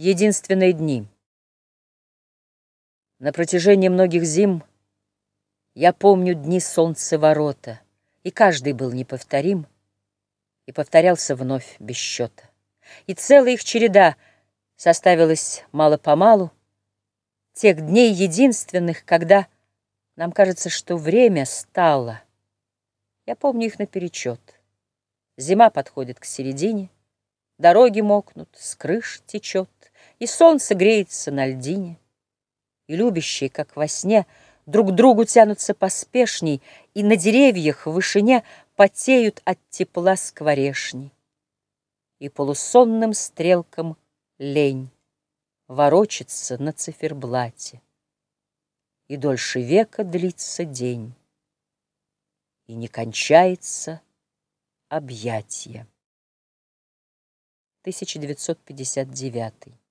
Единственные дни. На протяжении многих зим Я помню дни солнцеворота, И каждый был неповторим, И повторялся вновь без счета. И целая их череда Составилась мало-помалу Тех дней единственных, когда Нам кажется, что время стало. Я помню их наперечет. Зима подходит к середине, Дороги мокнут, с крыш течет, И солнце греется на льдине. И любящие, как во сне, Друг другу тянутся поспешней, И на деревьях в вышине Потеют от тепла скворешни. И полусонным стрелкам лень Ворочится на циферблате. И дольше века длится день, И не кончается объятие. 1959